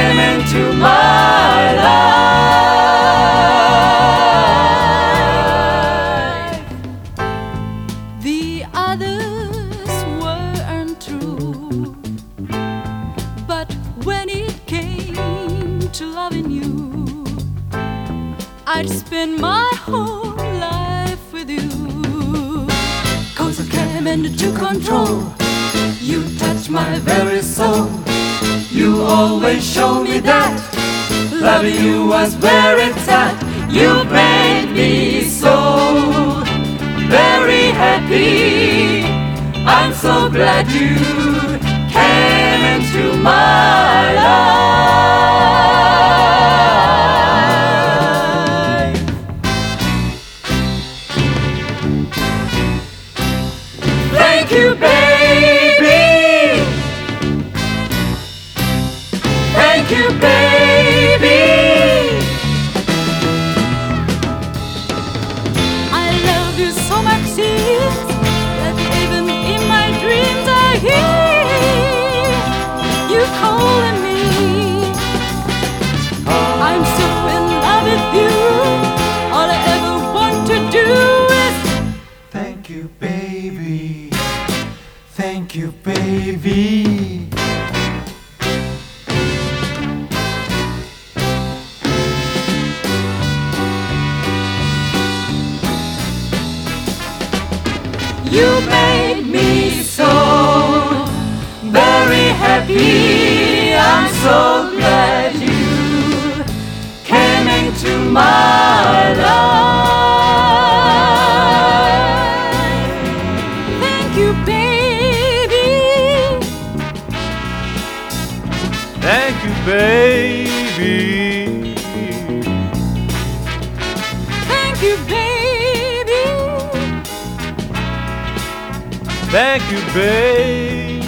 came into my life. The others weren't true, but when it came to loving you, I'd spend my whole life with you. Cause I came into control. You touch my very soul. Always show me that loving you was where it's at. You made me so very happy. I'm so glad you came into my life. Thank you, baby. Thank you, baby. I love you so much, sis, that even in my dreams I hear you calling me. I'm so in love with you. All I ever want to do is Thank you, baby. Thank you, baby. You made me so very happy. I'm so glad you came into my life. Thank you, baby. Thank you, baby. Thank you, baby. Thank you, babe.